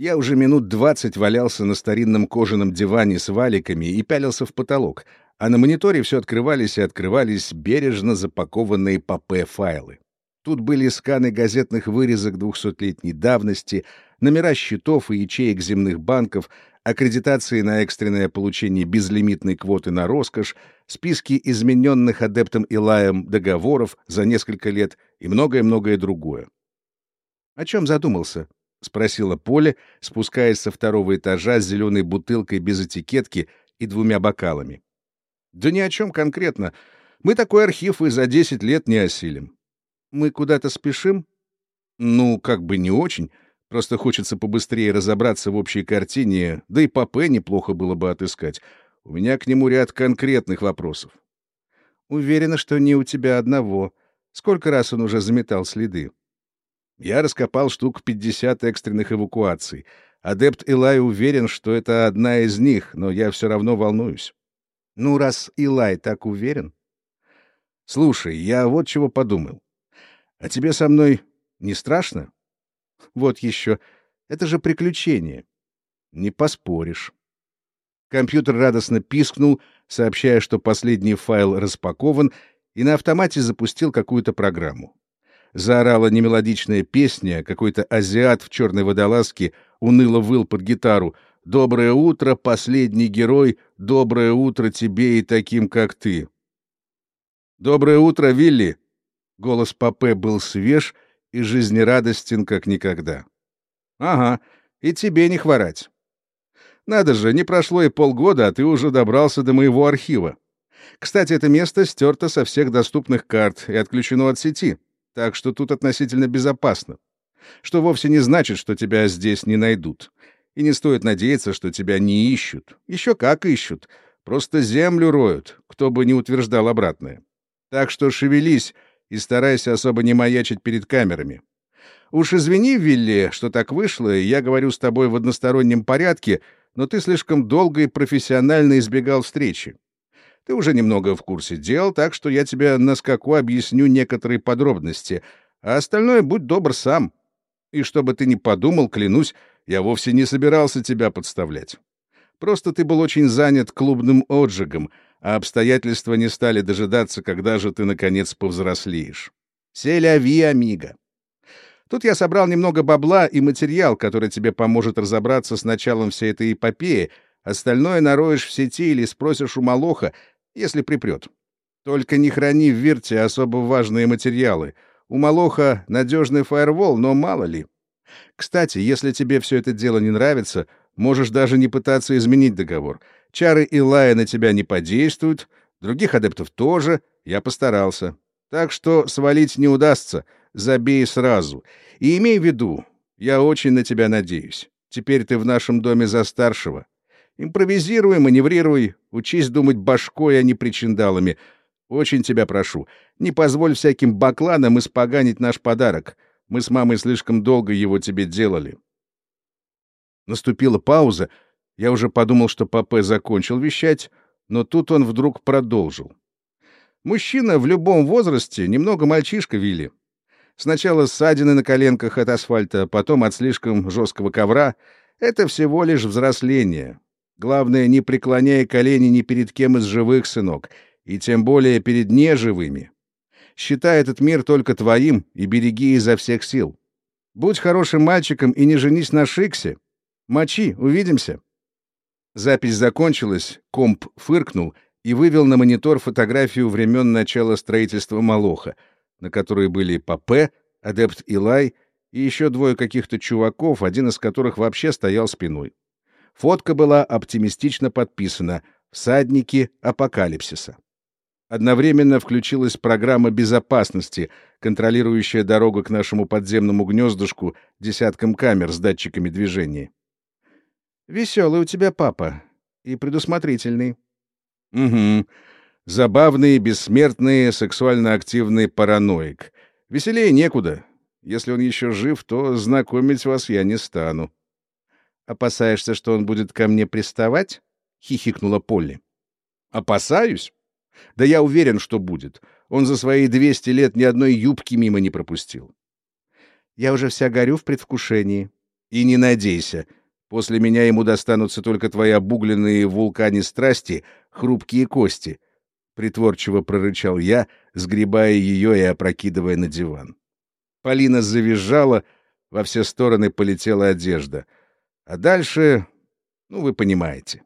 Я уже минут двадцать валялся на старинном кожаном диване с валиками и пялился в потолок, а на мониторе все открывались и открывались бережно запакованные ПП-файлы. Тут были сканы газетных вырезок двухсотлетней давности, номера счетов и ячеек земных банков, аккредитации на экстренное получение безлимитной квоты на роскошь, списки измененных адептом Илаем договоров за несколько лет и многое-многое другое. О чем задумался? — спросила Поля, спускаясь со второго этажа с зеленой бутылкой без этикетки и двумя бокалами. — Да ни о чем конкретно. Мы такой архив и за десять лет не осилим. — Мы куда-то спешим? — Ну, как бы не очень. Просто хочется побыстрее разобраться в общей картине, да и Папе неплохо было бы отыскать. У меня к нему ряд конкретных вопросов. — Уверена, что не у тебя одного. Сколько раз он уже заметал следы? — я раскопал штук 50 экстренных эвакуаций. Адепт Илай уверен, что это одна из них, но я все равно волнуюсь. Ну, раз Илай так уверен... Слушай, я вот чего подумал. А тебе со мной не страшно? Вот еще. Это же приключение. Не поспоришь. Компьютер радостно пискнул, сообщая, что последний файл распакован, и на автомате запустил какую-то программу заорала немелодичная песня, какой-то азиат в черной водолазке уныло выл под гитару. «Доброе утро, последний герой, доброе утро тебе и таким, как ты». «Доброе утро, Вилли!» Голос Папе был свеж и жизнерадостен, как никогда. «Ага, и тебе не хворать. Надо же, не прошло и полгода, а ты уже добрался до моего архива. Кстати, это место стерто со всех доступных карт и отключено от сети так что тут относительно безопасно. Что вовсе не значит, что тебя здесь не найдут. И не стоит надеяться, что тебя не ищут. Еще как ищут. Просто землю роют, кто бы не утверждал обратное. Так что шевелись и старайся особо не маячить перед камерами. Уж извини, Вилли, что так вышло, и я говорю с тобой в одностороннем порядке, но ты слишком долго и профессионально избегал встречи. Ты уже немного в курсе дел, так что я тебе на скаку объясню некоторые подробности, а остальное будь добр сам. И чтобы ты не подумал, клянусь, я вовсе не собирался тебя подставлять. Просто ты был очень занят клубным отжигом, а обстоятельства не стали дожидаться, когда же ты, наконец, повзрослеешь. Селяви, амиго. Тут я собрал немного бабла и материал, который тебе поможет разобраться с началом всей этой эпопеи, Остальное нароешь в сети или спросишь у Малоха, если припрет. Только не храни в Вирте особо важные материалы. У Малоха надежный фаервол, но мало ли. Кстати, если тебе все это дело не нравится, можешь даже не пытаться изменить договор. Чары Илая на тебя не подействуют, других адептов тоже, я постарался. Так что свалить не удастся, забей сразу. И имей в виду, я очень на тебя надеюсь. Теперь ты в нашем доме за старшего. Импровизируй, маневрируй, учись думать башкой, а не причиндалами. Очень тебя прошу, не позволь всяким бакланам испоганить наш подарок. Мы с мамой слишком долго его тебе делали. Наступила пауза. Я уже подумал, что Папе закончил вещать, но тут он вдруг продолжил. Мужчина в любом возрасте, немного мальчишка Вилли. Сначала ссадины на коленках от асфальта, потом от слишком жесткого ковра. Это всего лишь взросление. Главное, не преклоняй колени ни перед кем из живых, сынок, и тем более перед неживыми. Считай этот мир только твоим и береги изо всех сил. Будь хорошим мальчиком и не женись на Шиксе. Мочи, увидимся. Запись закончилась, комп фыркнул и вывел на монитор фотографию времен начала строительства Малоха, на которой были Папе, адепт Илай и еще двое каких-то чуваков, один из которых вообще стоял спиной. Фотка была оптимистично подписана «Всадники апокалипсиса». Одновременно включилась программа безопасности, контролирующая дорогу к нашему подземному гнездышку десяткам камер с датчиками движения. «Веселый у тебя папа. И предусмотрительный». «Угу. Забавный, бессмертный, сексуально активный параноик. Веселее некуда. Если он еще жив, то знакомить вас я не стану». «Опасаешься, что он будет ко мне приставать?» — хихикнула Полли. «Опасаюсь? Да я уверен, что будет. Он за свои двести лет ни одной юбки мимо не пропустил». «Я уже вся горю в предвкушении». И не надейся. После меня ему достанутся только твои обугленные в страсти, хрупкие кости. Притворчиво прорычал я, сгребая ее и опрокидывая на диван. Полина завизжала, во все стороны полетела одежда. А дальше, ну, вы понимаете.